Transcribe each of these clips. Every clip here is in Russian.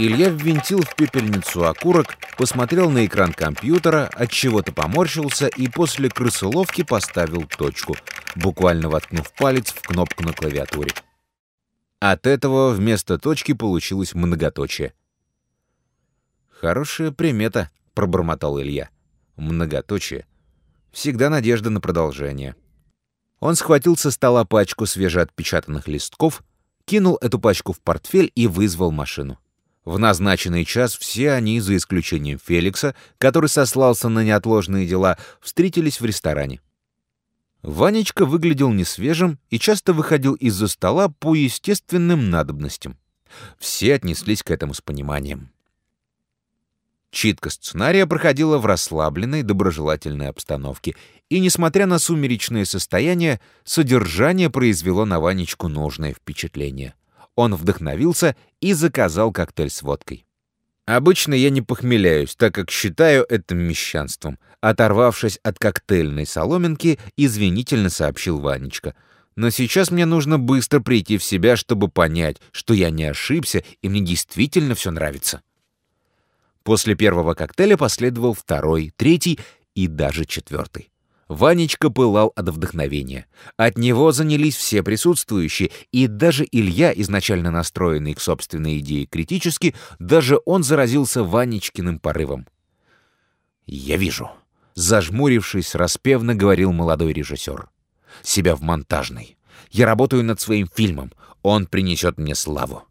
Илья ввинтил в пепельницу окурок, посмотрел на экран компьютера, от чего-то поморщился и после крысоловки поставил точку, буквально воткнув палец в кнопку на клавиатуре. От этого вместо точки получилось многоточие. «Хорошая примета», — пробормотал Илья. «Многоточие. Всегда надежда на продолжение». Он схватил со стола пачку свежеотпечатанных листков, кинул эту пачку в портфель и вызвал машину. В назначенный час все они, за исключением Феликса, который сослался на неотложные дела, встретились в ресторане. Ванечка выглядел несвежим и часто выходил из-за стола по естественным надобностям. Все отнеслись к этому с пониманием. Читка сценария проходила в расслабленной, доброжелательной обстановке, и, несмотря на сумеречное состояние, содержание произвело на Ванечку нужное впечатление — он вдохновился и заказал коктейль с водкой. Обычно я не похмеляюсь, так как считаю это мещанством. Оторвавшись от коктейльной соломинки, извинительно сообщил Ванечка. Но сейчас мне нужно быстро прийти в себя, чтобы понять, что я не ошибся и мне действительно все нравится. После первого коктейля последовал второй, третий и даже четвертый. Ванечка пылал от вдохновения. От него занялись все присутствующие, и даже Илья, изначально настроенный к собственной идее критически, даже он заразился Ванечкиным порывом. «Я вижу», — зажмурившись, распевно говорил молодой режиссер. «Себя в монтажной. Я работаю над своим фильмом. Он принесет мне славу».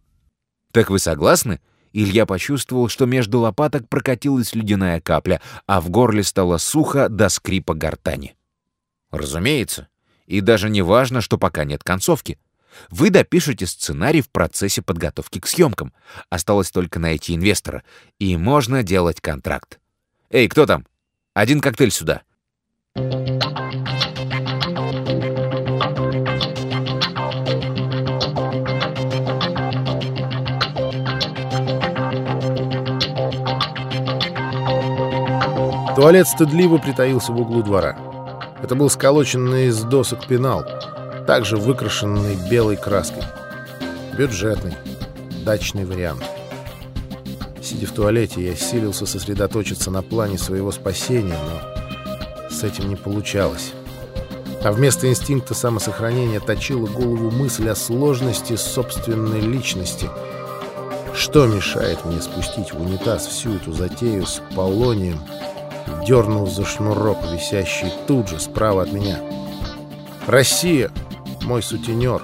«Так вы согласны?» Илья почувствовал, что между лопаток прокатилась ледяная капля, а в горле стало сухо до скрипа гортани. Разумеется. И даже не важно, что пока нет концовки. Вы допишете сценарий в процессе подготовки к съемкам. Осталось только найти инвестора, и можно делать контракт. Эй, кто там? Один коктейль сюда. Туалет стыдливо притаился в углу двора. Это был сколоченный из досок пенал, также выкрашенный белой краской. Бюджетный, дачный вариант. Сидя в туалете, я силился сосредоточиться на плане своего спасения, но с этим не получалось. А вместо инстинкта самосохранения точила голову мысль о сложности собственной личности. Что мешает мне спустить в унитаз всю эту затею с полонием дернул за шнурок, висящий тут же справа от меня. «Россия! Мой сутенер!»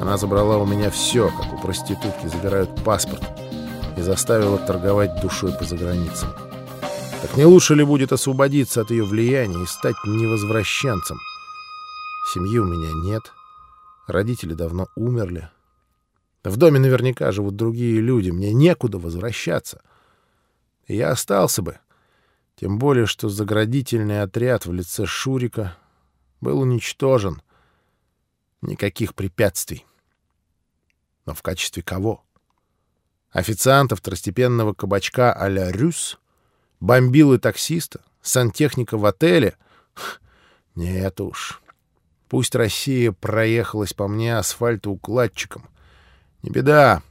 Она забрала у меня все, как у проститутки забирают паспорт, и заставила торговать душой по заграницам. Так не лучше ли будет освободиться от ее влияния и стать невозвращенцем? Семьи у меня нет, родители давно умерли. В доме наверняка живут другие люди, мне некуда возвращаться. И я остался бы, тем более, что заградительный отряд в лице Шурика был уничтожен. Никаких препятствий. Но в качестве кого? Официанта второстепенного кабачка а-ля Рюс? Бомбилы таксиста? Сантехника в отеле? Нет уж. Пусть Россия проехалась по мне асфальтоукладчиком. Не беда.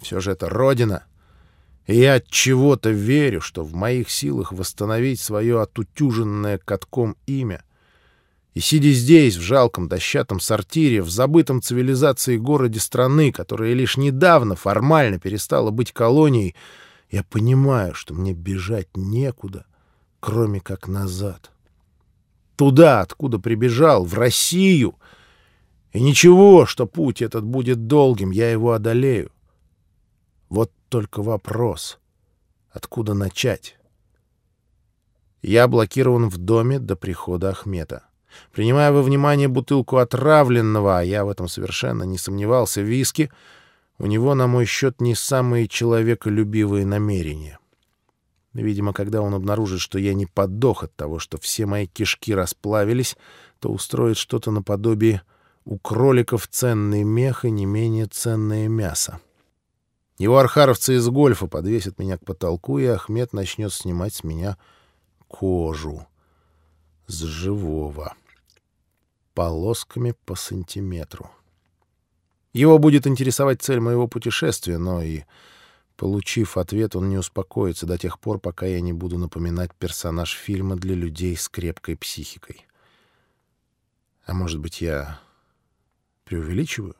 Все же это Родина. И я от чего-то верю, что в моих силах восстановить свое отутюженное катком имя. И сидя здесь, в жалком дощатом сортире, в забытом цивилизации городе страны, которая лишь недавно формально перестала быть колонией, я понимаю, что мне бежать некуда, кроме как назад. Туда, откуда прибежал, в Россию. И ничего, что путь этот будет долгим, я его одолею. Вот только вопрос, откуда начать? Я блокирован в доме до прихода Ахмета. Принимая во внимание бутылку отравленного, а я в этом совершенно не сомневался, виски, у него, на мой счет, не самые человеколюбивые намерения. Видимо, когда он обнаружит, что я не подох от того, что все мои кишки расплавились, то устроит что-то наподобие «у кроликов ценный мех и не менее ценное мясо». Его архаровцы из гольфа подвесят меня к потолку, и Ахмед начнет снимать с меня кожу с живого полосками по сантиметру. Его будет интересовать цель моего путешествия, но и Получив ответ, он не успокоится до тех пор, пока я не буду напоминать персонаж фильма для людей с крепкой психикой. А может быть, я преувеличиваю?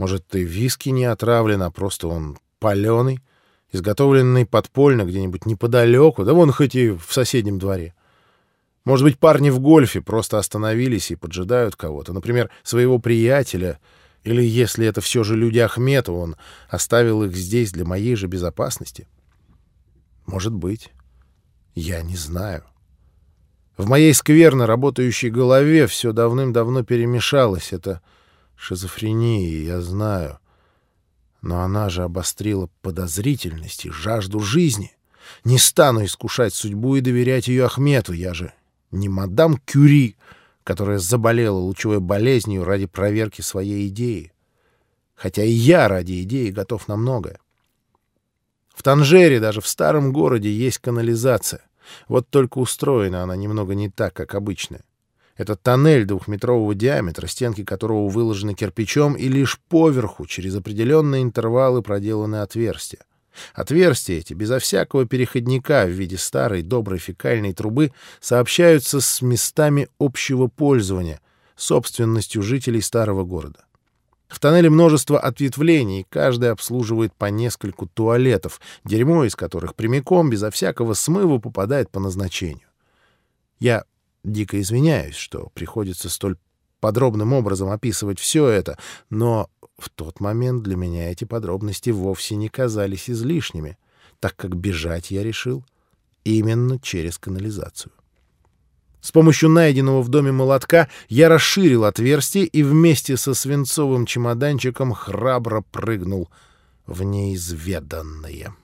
Может, ты виски не отравлен, а просто он паленый, изготовленный подпольно где-нибудь неподалеку, да вон хоть и в соседнем дворе. Может быть, парни в гольфе просто остановились и поджидают кого-то, например, своего приятеля — или, если это все же люди Ахметова, он оставил их здесь для моей же безопасности? Может быть. Я не знаю. В моей скверно работающей голове все давным-давно перемешалось. Это шизофрения, я знаю. Но она же обострила подозрительность и жажду жизни. Не стану искушать судьбу и доверять ее Ахмету. Я же не мадам Кюри, — которая заболела лучевой болезнью ради проверки своей идеи. Хотя и я ради идеи готов на многое. В Танжере, даже в старом городе, есть канализация. Вот только устроена она немного не так, как обычная. Это тоннель двухметрового диаметра, стенки которого выложены кирпичом, и лишь поверху, через определенные интервалы, проделаны отверстия. Отверстия эти, безо всякого переходника в виде старой доброй фекальной трубы, сообщаются с местами общего пользования, собственностью жителей старого города. В тоннеле множество ответвлений, каждый обслуживает по нескольку туалетов, дерьмо из которых прямиком, безо всякого смыва, попадает по назначению. Я дико извиняюсь, что приходится столь подробным образом описывать все это, но в тот момент для меня эти подробности вовсе не казались излишними, так как бежать я решил именно через канализацию. С помощью найденного в доме молотка я расширил отверстие и вместе со свинцовым чемоданчиком храбро прыгнул в неизведанное.